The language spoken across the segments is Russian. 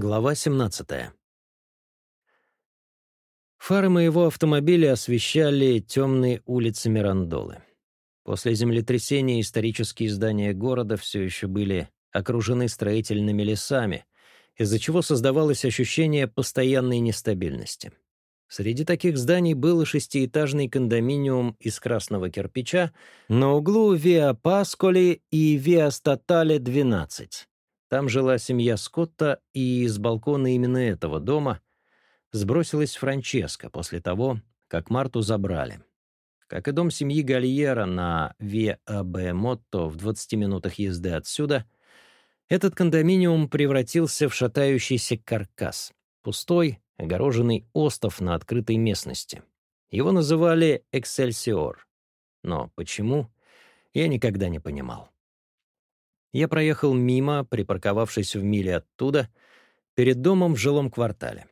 Глава 17. Фары моего автомобиля освещали темные улицы Мирандолы. После землетрясения исторические здания города все еще были окружены строительными лесами, из-за чего создавалось ощущение постоянной нестабильности. Среди таких зданий был шестиэтажный кондоминиум из красного кирпича на углу Виа Пасколи и Виа Статале 12 там жила семья Скотта, и с балкона именно этого дома сбросилась Франческа после того, как Марту забрали. Как и дом семьи Гальера на Виа-Б Мотто в 20 минутах езды отсюда, этот кондоминиум превратился в шатающийся каркас, пустой, огороженный остов на открытой местности. Его называли «Эксельсиор». Но почему, я никогда не понимал. Я проехал мимо, припарковавшись в миле оттуда, перед домом в жилом квартале.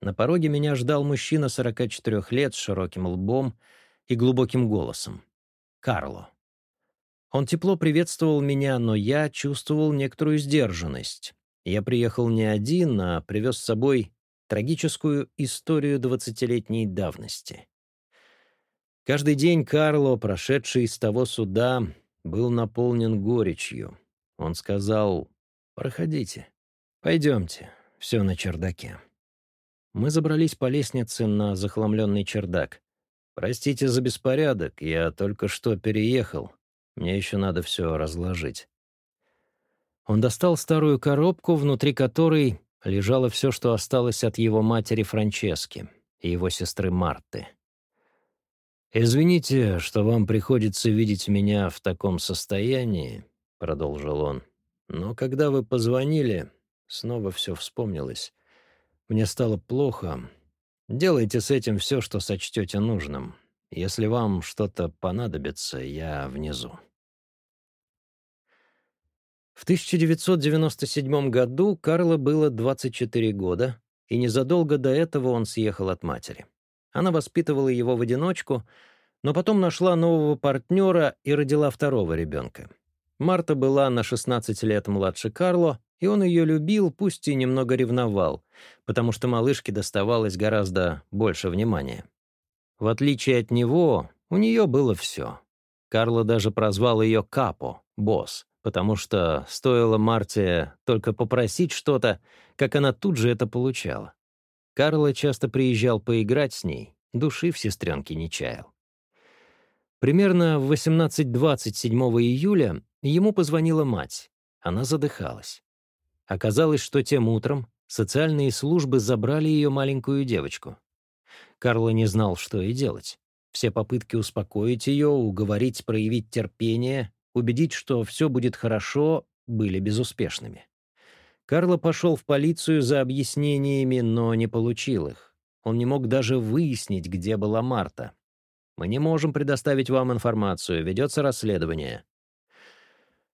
На пороге меня ждал мужчина 44 лет с широким лбом и глубоким голосом. Карло. Он тепло приветствовал меня, но я чувствовал некоторую сдержанность. Я приехал не один, а привез с собой трагическую историю двадцатилетней давности. Каждый день Карло, прошедший из того суда, был наполнен горечью. Он сказал, «Проходите, пойдемте, все на чердаке». Мы забрались по лестнице на захламленный чердак. «Простите за беспорядок, я только что переехал. Мне еще надо все разложить». Он достал старую коробку, внутри которой лежало все, что осталось от его матери Франчески и его сестры Марты. «Извините, что вам приходится видеть меня в таком состоянии», продолжил он. Но когда вы позвонили, снова все вспомнилось. Мне стало плохо. Делайте с этим все, что сочтете нужным. Если вам что-то понадобится, я внизу. В 1997 году Карло было 24 года, и незадолго до этого он съехал от матери. Она воспитывала его в одиночку, но потом нашла нового партнера и родила второго ребенка. Марта была на 16 лет младше Карло, и он ее любил, пусть и немного ревновал, потому что малышке доставалось гораздо больше внимания. В отличие от него, у нее было все. Карло даже прозвал ее Капо, босс, потому что стоило Марте только попросить что-то, как она тут же это получала. Карло часто приезжал поиграть с ней, души в сестренке не чаял. Примерно в 18.27 июля ему позвонила мать. Она задыхалась. Оказалось, что тем утром социальные службы забрали ее маленькую девочку. Карло не знал, что и делать. Все попытки успокоить ее, уговорить проявить терпение, убедить, что все будет хорошо, были безуспешными. Карло пошел в полицию за объяснениями, но не получил их. Он не мог даже выяснить, где была Марта. Мы не можем предоставить вам информацию, ведется расследование».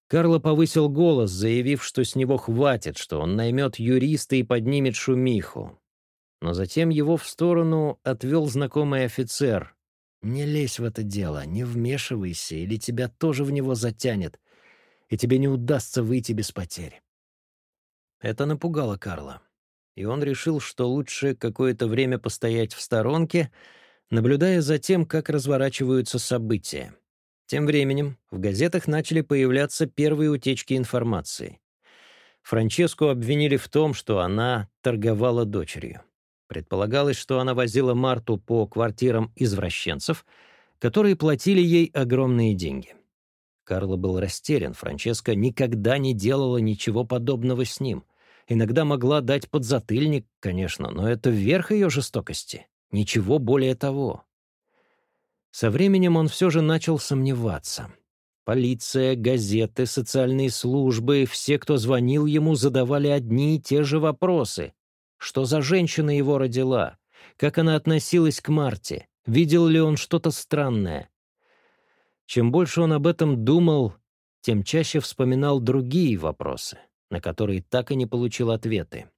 Карло повысил голос, заявив, что с него хватит, что он наймет юриста и поднимет шумиху. Но затем его в сторону отвел знакомый офицер. «Не лезь в это дело, не вмешивайся, или тебя тоже в него затянет, и тебе не удастся выйти без потерь». Это напугало Карла, и он решил, что лучше какое-то время постоять в сторонке — наблюдая за тем, как разворачиваются события. Тем временем в газетах начали появляться первые утечки информации. Франческу обвинили в том, что она торговала дочерью. Предполагалось, что она возила Марту по квартирам извращенцев, которые платили ей огромные деньги. Карло был растерян, Франческа никогда не делала ничего подобного с ним. Иногда могла дать подзатыльник, конечно, но это вверх ее жестокости. Ничего более того. Со временем он все же начал сомневаться. Полиция, газеты, социальные службы, все, кто звонил ему, задавали одни и те же вопросы. Что за женщина его родила? Как она относилась к Марте? Видел ли он что-то странное? Чем больше он об этом думал, тем чаще вспоминал другие вопросы, на которые так и не получил ответы.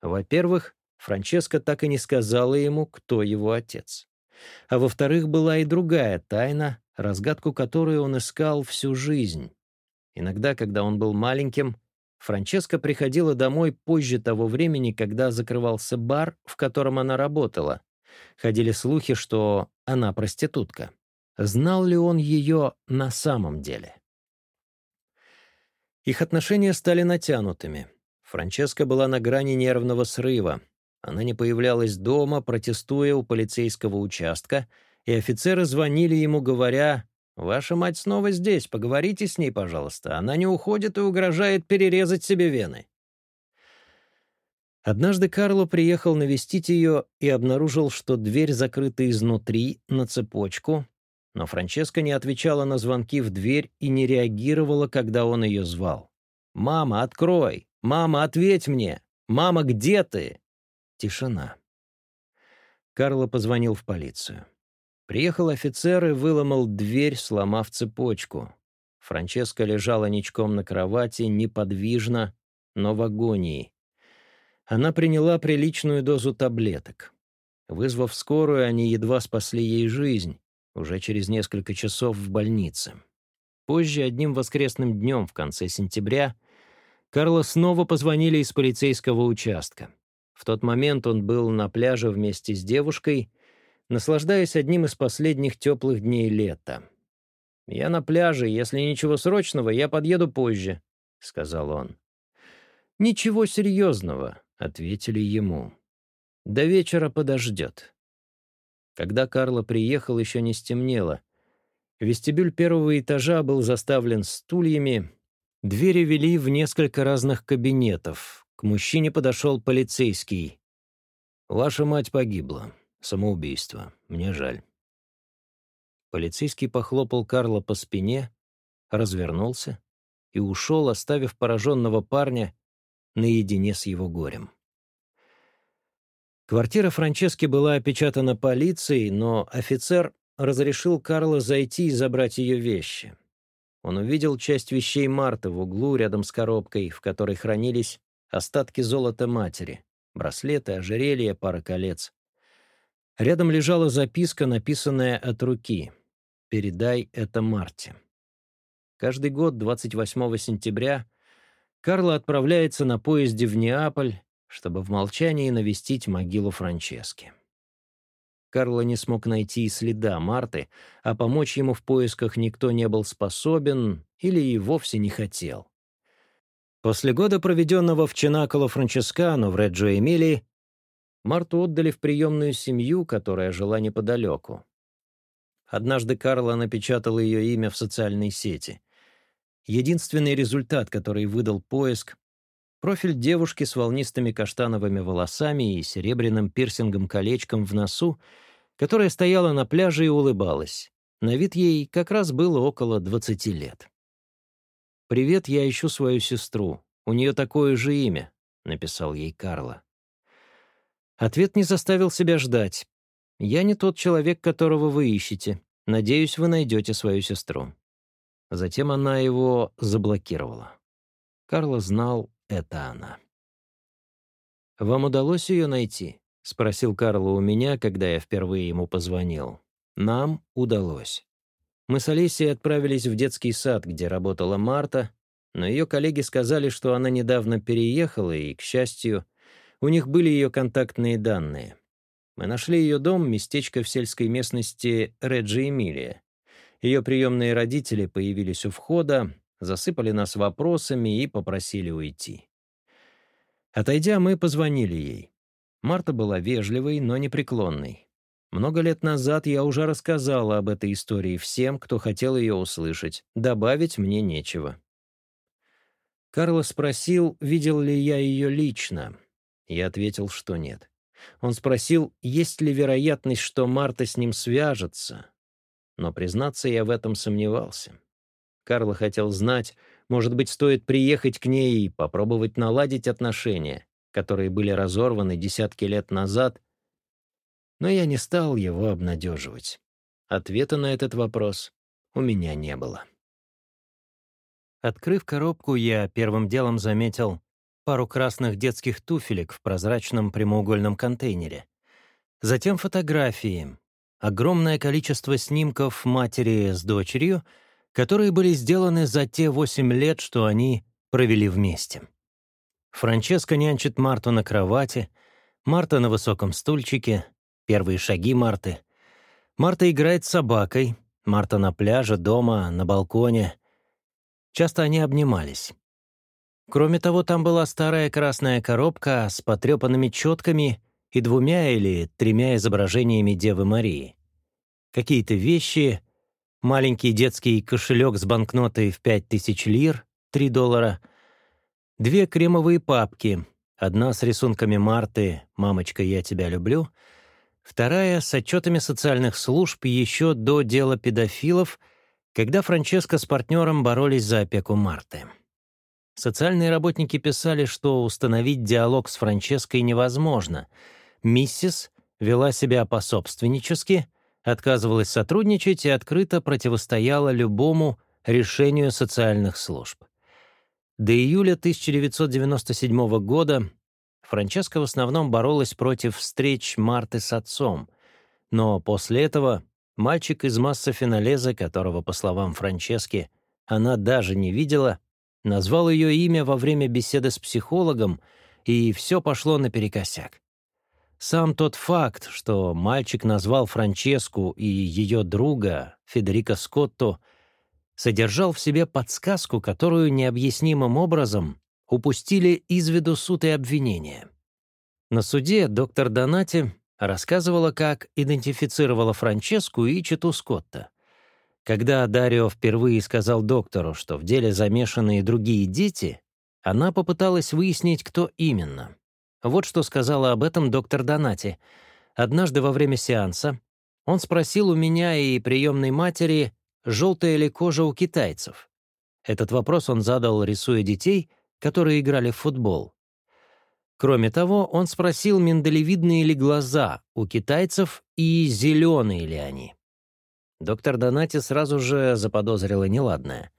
Во-первых, Франческа так и не сказала ему, кто его отец. А во-вторых, была и другая тайна, разгадку которой он искал всю жизнь. Иногда, когда он был маленьким, Франческа приходила домой позже того времени, когда закрывался бар, в котором она работала. Ходили слухи, что она проститутка. Знал ли он ее на самом деле? Их отношения стали натянутыми. Франческа была на грани нервного срыва. Она не появлялась дома, протестуя у полицейского участка, и офицеры звонили ему, говоря, «Ваша мать снова здесь, поговорите с ней, пожалуйста. Она не уходит и угрожает перерезать себе вены». Однажды Карло приехал навестить ее и обнаружил, что дверь закрыта изнутри на цепочку, но Франческа не отвечала на звонки в дверь и не реагировала, когда он ее звал. «Мама, открой! Мама, ответь мне! Мама, где ты?» Тишина. Карло позвонил в полицию. Приехал офицер и выломал дверь, сломав цепочку. Франческа лежала ничком на кровати, неподвижно, но в агонии. Она приняла приличную дозу таблеток. Вызвав скорую, они едва спасли ей жизнь, уже через несколько часов в больнице. Позже, одним воскресным днем в конце сентября, Карло снова позвонили из полицейского участка. В тот момент он был на пляже вместе с девушкой, наслаждаясь одним из последних теплых дней лета. «Я на пляже, если ничего срочного, я подъеду позже», — сказал он. «Ничего серьезного», — ответили ему. «До вечера подождет». Когда Карло приехал, еще не стемнело. Вестибюль первого этажа был заставлен стульями. Двери вели в несколько разных кабинетов, к мужчине подошел полицейский. «Ваша мать погибла. Самоубийство. Мне жаль». Полицейский похлопал Карла по спине, развернулся и ушел, оставив пораженного парня наедине с его горем. Квартира Франчески была опечатана полицией, но офицер разрешил Карла зайти и забрать ее вещи. Он увидел часть вещей Марты в углу рядом с коробкой, в которой хранились Остатки золота матери. Браслеты, ожерелье, пара колец. Рядом лежала записка, написанная от руки. «Передай это Марте». Каждый год, 28 сентября, Карло отправляется на поезде в Неаполь, чтобы в молчании навестить могилу Франчески. Карло не смог найти и следа Марты, а помочь ему в поисках никто не был способен или и вовсе не хотел. После года, проведенного в Чинаколо Франческано в Реджо Эмили, Марту отдали в приемную семью, которая жила неподалеку. Однажды Карла напечатала ее имя в социальной сети. Единственный результат, который выдал поиск — профиль девушки с волнистыми каштановыми волосами и серебряным пирсингом-колечком в носу, которая стояла на пляже и улыбалась. На вид ей как раз было около 20 лет. «Привет, я ищу свою сестру. У нее такое же имя», — написал ей Карла. Ответ не заставил себя ждать. «Я не тот человек, которого вы ищете. Надеюсь, вы найдете свою сестру». Затем она его заблокировала. Карла знал, это она. «Вам удалось ее найти?» — спросил Карла у меня, когда я впервые ему позвонил. «Нам удалось. Мы с Алисией отправились в детский сад, где работала Марта, но ее коллеги сказали, что она недавно переехала, и, к счастью, у них были ее контактные данные. Мы нашли ее дом, местечко в сельской местности Реджи Эмилия. Ее приемные родители появились у входа, засыпали нас вопросами и попросили уйти. Отойдя, мы позвонили ей. Марта была вежливой, но непреклонной. Много лет назад я уже рассказала об этой истории всем, кто хотел ее услышать. Добавить мне нечего. Карлос спросил, видел ли я ее лично. Я ответил, что нет. Он спросил, есть ли вероятность, что Марта с ним свяжется. Но, признаться, я в этом сомневался. Карло хотел знать, может быть, стоит приехать к ней и попробовать наладить отношения, которые были разорваны десятки лет назад — но я не стал его обнадеживать. Ответа на этот вопрос у меня не было. Открыв коробку, я первым делом заметил пару красных детских туфелек в прозрачном прямоугольном контейнере. Затем фотографии. Огромное количество снимков матери с дочерью, которые были сделаны за те восемь лет, что они провели вместе. Франческа нянчит Марту на кровати, Марта на высоком стульчике, первые шаги Марты. Марта играет с собакой, Марта на пляже, дома, на балконе. Часто они обнимались. Кроме того, там была старая красная коробка с потрепанными четками и двумя или тремя изображениями Девы Марии. Какие-то вещи, маленький детский кошелек с банкнотой в 5000 лир, 3 доллара, две кремовые папки, одна с рисунками Марты «Мамочка, я тебя люблю», вторая — с отчетами социальных служб еще до дела педофилов, когда Франческо с партнером боролись за опеку Марты. Социальные работники писали, что установить диалог с Франческой невозможно. Миссис вела себя пособственнически, отказывалась сотрудничать и открыто противостояла любому решению социальных служб. До июля 1997 года Франческа в основном боролась против встреч Марты с отцом, но после этого мальчик из масса финалеза, которого, по словам Франчески, она даже не видела, назвал ее имя во время беседы с психологом, и все пошло наперекосяк. Сам тот факт, что мальчик назвал Франческу и ее друга, Федерика Скотто, содержал в себе подсказку, которую необъяснимым образом упустили из виду суд и обвинение. На суде доктор Донати рассказывала, как идентифицировала Франческу и Читу Скотта. Когда Дарио впервые сказал доктору, что в деле замешаны и другие дети, она попыталась выяснить, кто именно. Вот что сказала об этом доктор Донати. Однажды во время сеанса он спросил у меня и приемной матери, желтая ли кожа у китайцев. Этот вопрос он задал, рисуя детей — которые играли в футбол. Кроме того, он спросил, миндалевидные ли глаза у китайцев и зеленые ли они. Доктор Донати сразу же заподозрила неладное.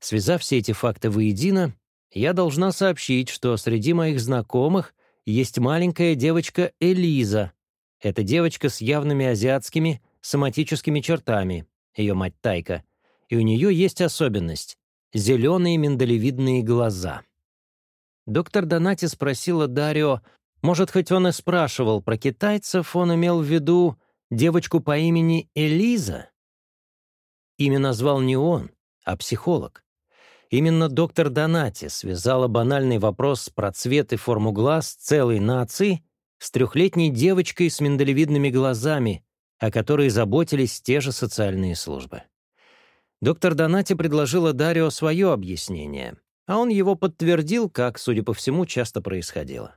Связав все эти факты воедино, я должна сообщить, что среди моих знакомых есть маленькая девочка Элиза. Это девочка с явными азиатскими соматическими чертами, ее мать Тайка. И у нее есть особенность — зеленые миндалевидные глаза. Доктор Донати спросила Дарио, может, хоть он и спрашивал про китайцев, он имел в виду девочку по имени Элиза? Имя назвал не он, а психолог. Именно доктор Донати связала банальный вопрос про цвет и форму глаз целой нации с трехлетней девочкой с миндалевидными глазами, о которой заботились те же социальные службы. Доктор Донати предложила Дарио свое объяснение — а он его подтвердил, как, судя по всему, часто происходило.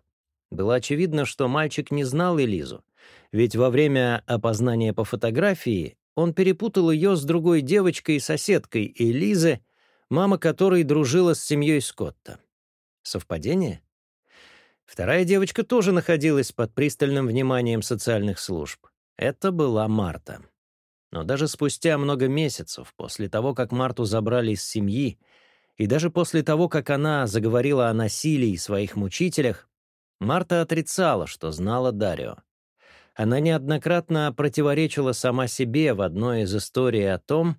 Было очевидно, что мальчик не знал Элизу, ведь во время опознания по фотографии он перепутал ее с другой девочкой-соседкой Элизы, мама которой дружила с семьей Скотта. Совпадение? Вторая девочка тоже находилась под пристальным вниманием социальных служб. Это была Марта. Но даже спустя много месяцев, после того, как Марту забрали из семьи, и даже после того, как она заговорила о насилии и своих мучителях, Марта отрицала, что знала Дарио. Она неоднократно противоречила сама себе в одной из историй о том,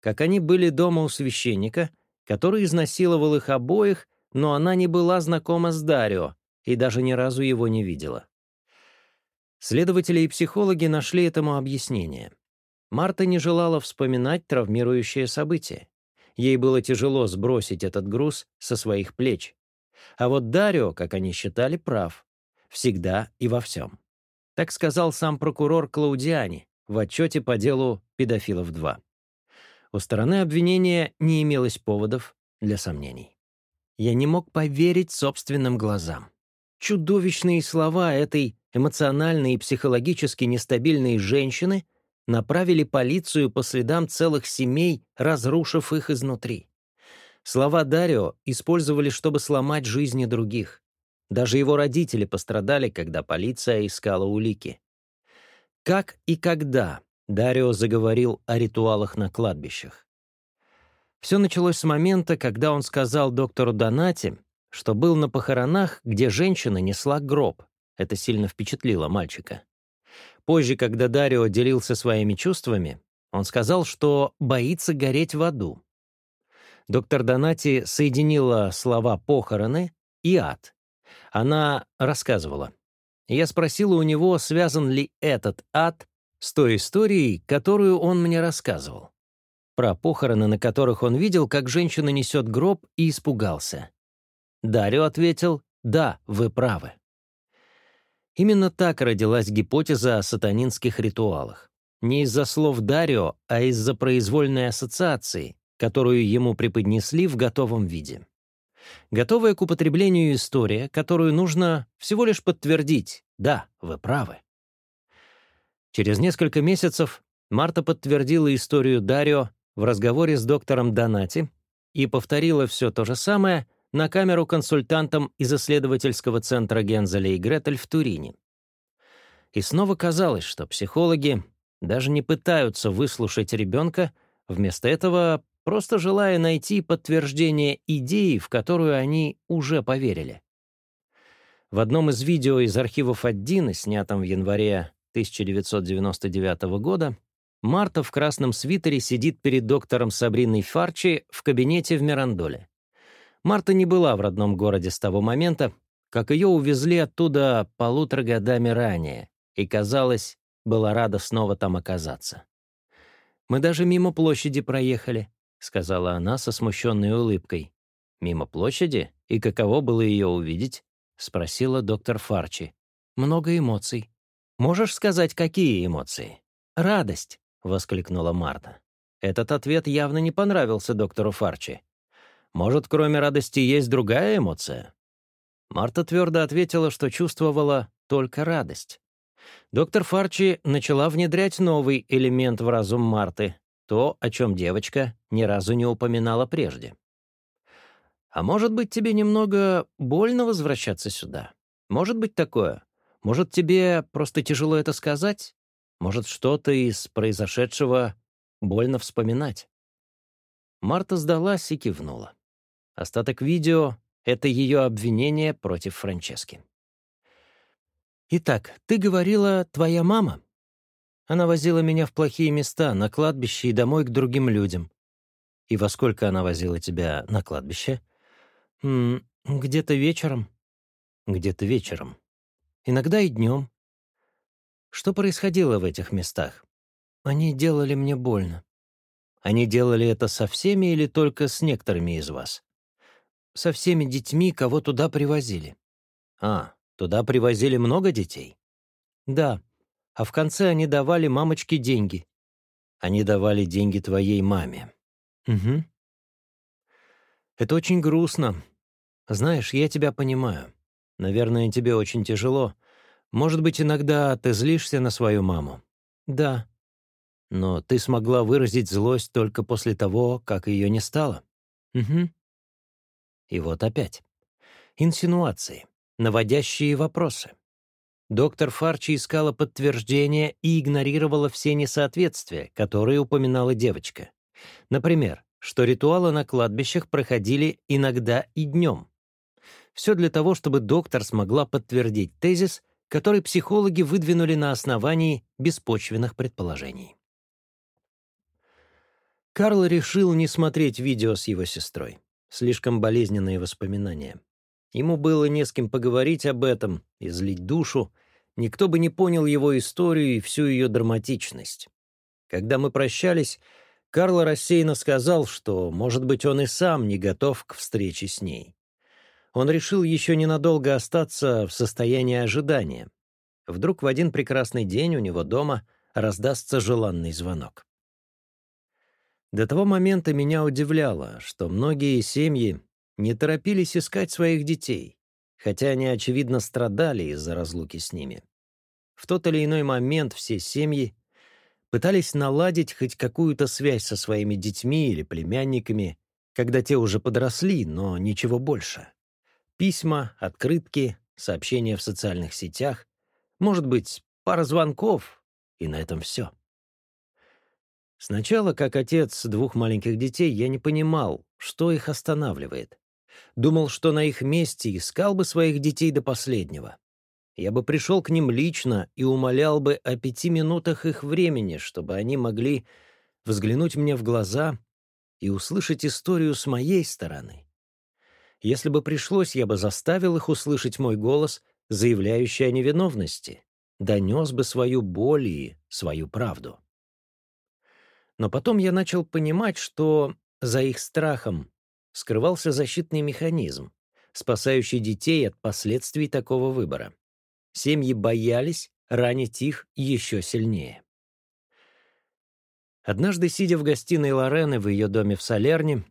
как они были дома у священника, который изнасиловал их обоих, но она не была знакома с Дарио и даже ни разу его не видела. Следователи и психологи нашли этому объяснение. Марта не желала вспоминать травмирующее событие. Ей было тяжело сбросить этот груз со своих плеч. А вот Дарио, как они считали, прав. Всегда и во всем. Так сказал сам прокурор Клаудиани в отчете по делу «Педофилов-2». У стороны обвинения не имелось поводов для сомнений. Я не мог поверить собственным глазам. Чудовищные слова этой эмоциональной и психологически нестабильной женщины — направили полицию по следам целых семей, разрушив их изнутри. Слова Дарио использовали, чтобы сломать жизни других. Даже его родители пострадали, когда полиция искала улики. Как и когда Дарио заговорил о ритуалах на кладбищах. Все началось с момента, когда он сказал доктору Донати, что был на похоронах, где женщина несла гроб. Это сильно впечатлило мальчика. Позже, когда Дарио делился своими чувствами, он сказал, что боится гореть в аду. Доктор Донати соединила слова «похороны» и «ад». Она рассказывала. Я спросила у него, связан ли этот ад с той историей, которую он мне рассказывал. Про похороны, на которых он видел, как женщина несет гроб, и испугался. Дарио ответил «Да, вы правы». Именно так родилась гипотеза о сатанинских ритуалах. Не из-за слов Дарио, а из-за произвольной ассоциации, которую ему преподнесли в готовом виде. Готовая к употреблению история, которую нужно всего лишь подтвердить «да, вы правы». Через несколько месяцев Марта подтвердила историю Дарио в разговоре с доктором Донати и повторила все то же самое, на камеру консультантом из исследовательского центра Гензеля и Гретель в Турине. И снова казалось, что психологи даже не пытаются выслушать ребенка, вместо этого просто желая найти подтверждение идеи, в которую они уже поверили. В одном из видео из архивов Аддины, снятом в январе 1999 года, Марта в красном свитере сидит перед доктором Сабриной Фарчи в кабинете в Мирандоле. Марта не была в родном городе с того момента, как ее увезли оттуда полутора годами ранее, и, казалось, была рада снова там оказаться. «Мы даже мимо площади проехали», — сказала она со смущенной улыбкой. «Мимо площади? И каково было ее увидеть?» — спросила доктор Фарчи. «Много эмоций». «Можешь сказать, какие эмоции?» «Радость», — воскликнула Марта. Этот ответ явно не понравился доктору Фарчи. Может, кроме радости есть другая эмоция?» Марта твердо ответила, что чувствовала только радость. Доктор Фарчи начала внедрять новый элемент в разум Марты, то, о чем девочка ни разу не упоминала прежде. «А может быть, тебе немного больно возвращаться сюда? Может быть такое? Может, тебе просто тяжело это сказать? Может, что-то из произошедшего больно вспоминать?» Марта сдалась и кивнула. Остаток видео — это ее обвинение против Франчески. «Итак, ты говорила, твоя мама?» Она возила меня в плохие места, на кладбище и домой к другим людям. «И во сколько она возила тебя на кладбище?» «Где-то вечером». «Где-то вечером. Иногда и днем». «Что происходило в этих местах?» «Они делали мне больно». «Они делали это со всеми или только с некоторыми из вас?» со всеми детьми, кого туда привозили». «А, туда привозили много детей?» «Да. А в конце они давали мамочке деньги». «Они давали деньги твоей маме». «Угу». «Это очень грустно. Знаешь, я тебя понимаю. Наверное, тебе очень тяжело. Может быть, иногда ты злишься на свою маму?» «Да». «Но ты смогла выразить злость только после того, как ее не стало?» «Угу». И вот опять. Инсинуации, наводящие вопросы. Доктор Фарчи искала подтверждения и игнорировала все несоответствия, которые упоминала девочка. Например, что ритуалы на кладбищах проходили иногда и днем. Все для того, чтобы доктор смогла подтвердить тезис, который психологи выдвинули на основании беспочвенных предположений. Карл решил не смотреть видео с его сестрой слишком болезненные воспоминания. Ему было не с кем поговорить об этом, излить душу, никто бы не понял его историю и всю ее драматичность. Когда мы прощались, Карло рассеянно сказал, что, может быть, он и сам не готов к встрече с ней. Он решил еще ненадолго остаться в состоянии ожидания. Вдруг в один прекрасный день у него дома раздастся желанный звонок. До того момента меня удивляло, что многие семьи не торопились искать своих детей, хотя они, очевидно, страдали из-за разлуки с ними. В тот или иной момент все семьи пытались наладить хоть какую-то связь со своими детьми или племянниками, когда те уже подросли, но ничего больше. Письма, открытки, сообщения в социальных сетях, может быть, пара звонков, и на этом все. Сначала, как отец двух маленьких детей, я не понимал, что их останавливает. Думал, что на их месте искал бы своих детей до последнего. Я бы пришел к ним лично и умолял бы о пяти минутах их времени, чтобы они могли взглянуть мне в глаза и услышать историю с моей стороны. Если бы пришлось, я бы заставил их услышать мой голос, заявляющий о невиновности, донес бы свою боль и свою правду. Но потом я начал понимать, что за их страхом скрывался защитный механизм, спасающий детей от последствий такого выбора. Семьи боялись ранить их еще сильнее. Однажды, сидя в гостиной Лорены в ее доме в Солерне,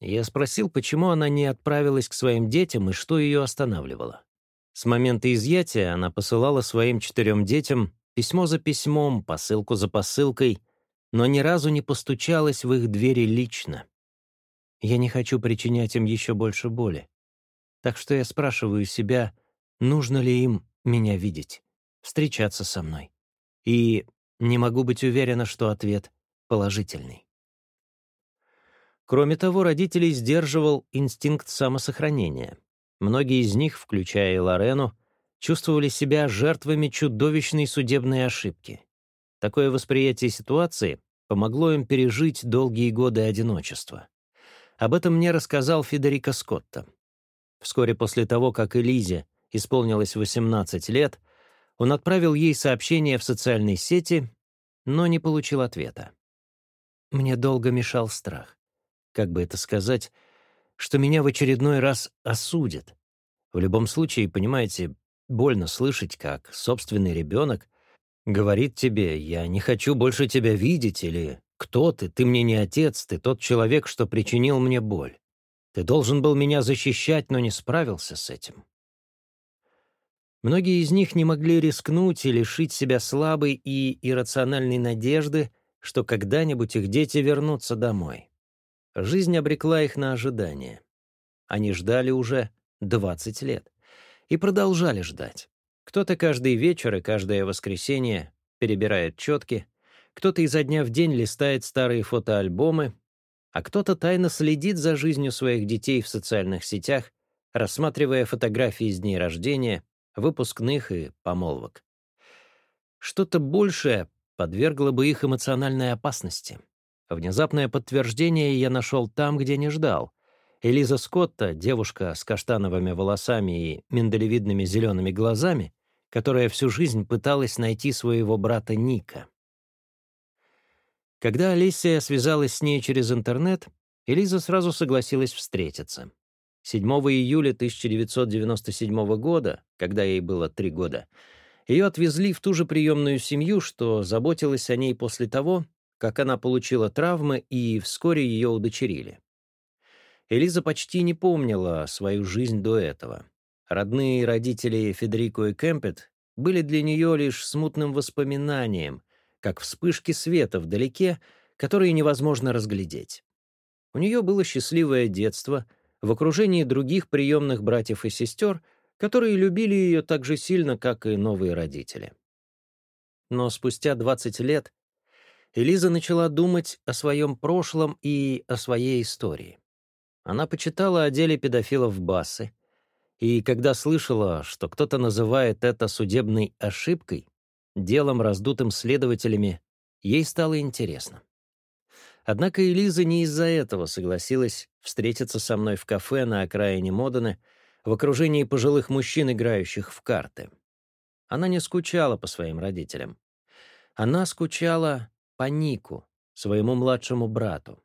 я спросил, почему она не отправилась к своим детям и что ее останавливало. С момента изъятия она посылала своим четырем детям письмо за письмом, посылку за посылкой, но ни разу не постучалась в их двери лично. Я не хочу причинять им еще больше боли. Так что я спрашиваю себя, нужно ли им меня видеть, встречаться со мной. И не могу быть уверена, что ответ положительный. Кроме того, родителей сдерживал инстинкт самосохранения. Многие из них, включая и Лорену, чувствовали себя жертвами чудовищной судебной ошибки. Такое восприятие ситуации помогло им пережить долгие годы одиночества. Об этом мне рассказал Федерико Скотта. Вскоре после того, как Элизе исполнилось 18 лет, он отправил ей сообщение в социальной сети, но не получил ответа. Мне долго мешал страх. Как бы это сказать, что меня в очередной раз осудят. В любом случае, понимаете, больно слышать, как собственный ребенок Говорит тебе, я не хочу больше тебя видеть, или кто ты, ты мне не отец, ты тот человек, что причинил мне боль. Ты должен был меня защищать, но не справился с этим. Многие из них не могли рискнуть и лишить себя слабой и иррациональной надежды, что когда-нибудь их дети вернутся домой. Жизнь обрекла их на ожидание. Они ждали уже 20 лет и продолжали ждать. Кто-то каждый вечер и каждое воскресенье перебирает четки, кто-то изо дня в день листает старые фотоальбомы, а кто-то тайно следит за жизнью своих детей в социальных сетях, рассматривая фотографии с дней рождения, выпускных и помолвок. Что-то большее подвергло бы их эмоциональной опасности. Внезапное подтверждение я нашел там, где не ждал. Элиза Скотта, девушка с каштановыми волосами и миндалевидными зелеными глазами, которая всю жизнь пыталась найти своего брата Ника. Когда Алисия связалась с ней через интернет, Элиза сразу согласилась встретиться. 7 июля 1997 года, когда ей было три года, ее отвезли в ту же приемную семью, что заботилась о ней после того, как она получила травмы и вскоре ее удочерили. Элиза почти не помнила свою жизнь до этого. Родные родители Федрико и Кэмпет были для нее лишь смутным воспоминанием, как вспышки света вдалеке, которые невозможно разглядеть. У нее было счастливое детство в окружении других приемных братьев и сестер, которые любили ее так же сильно, как и новые родители. Но спустя 20 лет Элиза начала думать о своем прошлом и о своей истории. Она почитала о деле педофилов Бассы — и когда слышала, что кто-то называет это судебной ошибкой, делом, раздутым следователями, ей стало интересно. Однако Элиза не из-за этого согласилась встретиться со мной в кафе на окраине Модены в окружении пожилых мужчин, играющих в карты. Она не скучала по своим родителям. Она скучала по Нику, своему младшему брату.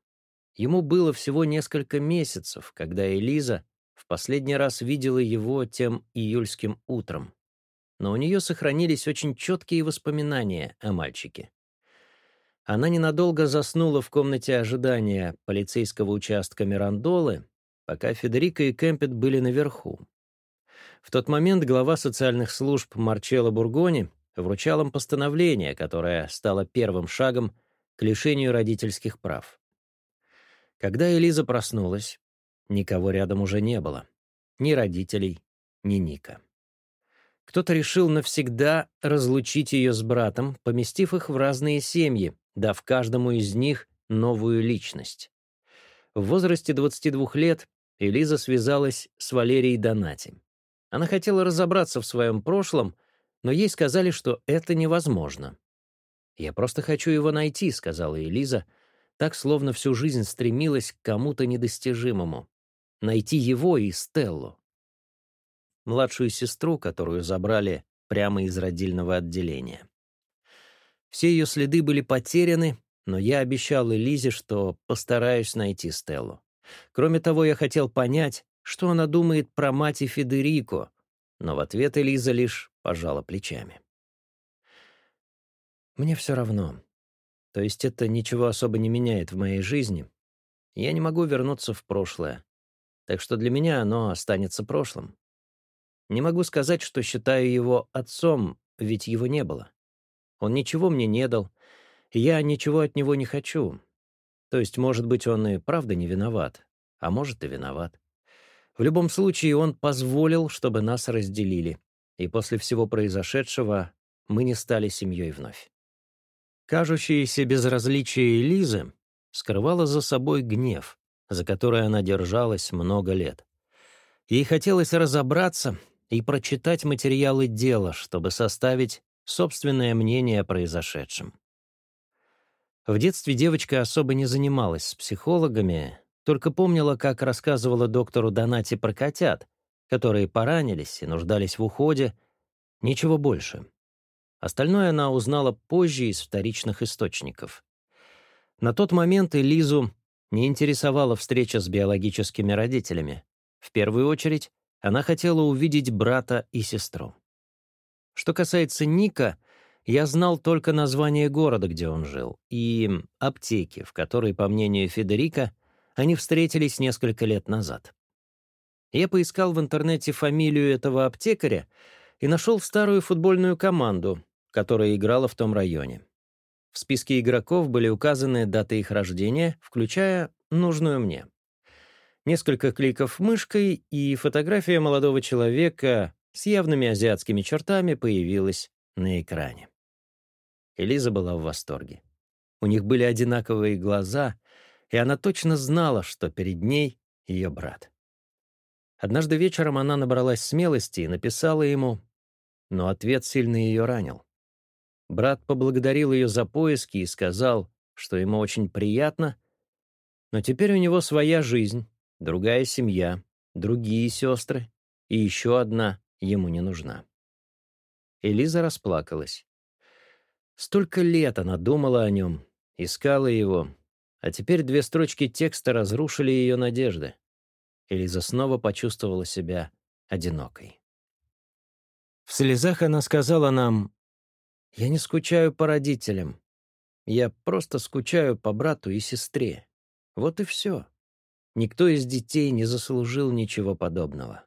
Ему было всего несколько месяцев, когда Элиза в последний раз видела его тем июльским утром. Но у нее сохранились очень четкие воспоминания о мальчике. Она ненадолго заснула в комнате ожидания полицейского участка Мирандолы, пока Федерико и Кэмпет были наверху. В тот момент глава социальных служб Марчелло Бургони вручал им постановление, которое стало первым шагом к лишению родительских прав. Когда Элиза проснулась, Никого рядом уже не было. Ни родителей, ни Ника. Кто-то решил навсегда разлучить ее с братом, поместив их в разные семьи, дав каждому из них новую личность. В возрасте 22 лет Элиза связалась с Валерией Донати. Она хотела разобраться в своем прошлом, но ей сказали, что это невозможно. «Я просто хочу его найти», — сказала Элиза, так, словно всю жизнь стремилась к кому-то недостижимому найти его и Стеллу. Младшую сестру, которую забрали прямо из родильного отделения. Все ее следы были потеряны, но я обещал Элизе, что постараюсь найти Стеллу. Кроме того, я хотел понять, что она думает про мать и Федерико, но в ответ Элиза лишь пожала плечами. «Мне все равно. То есть это ничего особо не меняет в моей жизни. Я не могу вернуться в прошлое так что для меня оно останется прошлым. Не могу сказать, что считаю его отцом, ведь его не было. Он ничего мне не дал, и я ничего от него не хочу. То есть, может быть, он и правда не виноват, а может и виноват. В любом случае, он позволил, чтобы нас разделили, и после всего произошедшего мы не стали семьей вновь. Кажущееся безразличие Лизы скрывало за собой гнев, за которое она держалась много лет. Ей хотелось разобраться и прочитать материалы дела, чтобы составить собственное мнение о произошедшем. В детстве девочка особо не занималась с психологами, только помнила, как рассказывала доктору Донати про котят, которые поранились и нуждались в уходе, ничего больше. Остальное она узнала позже из вторичных источников. На тот момент Элизу не интересовала встреча с биологическими родителями. В первую очередь, она хотела увидеть брата и сестру. Что касается Ника, я знал только название города, где он жил, и аптеки, в которой, по мнению Федерика, они встретились несколько лет назад. Я поискал в интернете фамилию этого аптекаря и нашел старую футбольную команду, которая играла в том районе. В списке игроков были указаны даты их рождения, включая нужную мне. Несколько кликов мышкой, и фотография молодого человека с явными азиатскими чертами появилась на экране. Элиза была в восторге. У них были одинаковые глаза, и она точно знала, что перед ней ее брат. Однажды вечером она набралась смелости и написала ему, но ответ сильно ее ранил. Брат поблагодарил ее за поиски и сказал, что ему очень приятно, но теперь у него своя жизнь, другая семья, другие сестры, и еще одна ему не нужна. Элиза расплакалась. Столько лет она думала о нем, искала его, а теперь две строчки текста разрушили ее надежды. Элиза снова почувствовала себя одинокой. В слезах она сказала нам, я не скучаю по родителям. Я просто скучаю по брату и сестре. Вот и все. Никто из детей не заслужил ничего подобного.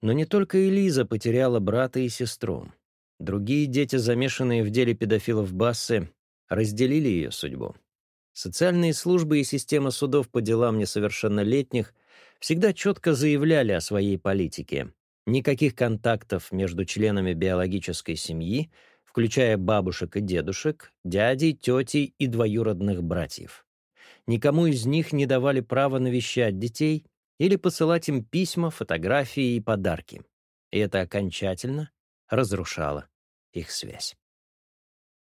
Но не только Элиза потеряла брата и сестру. Другие дети, замешанные в деле педофилов Бассы, разделили ее судьбу. Социальные службы и система судов по делам несовершеннолетних всегда четко заявляли о своей политике. Никаких контактов между членами биологической семьи, включая бабушек и дедушек, дядей, тетей и двоюродных братьев. Никому из них не давали права навещать детей или посылать им письма, фотографии и подарки. И это окончательно разрушало их связь.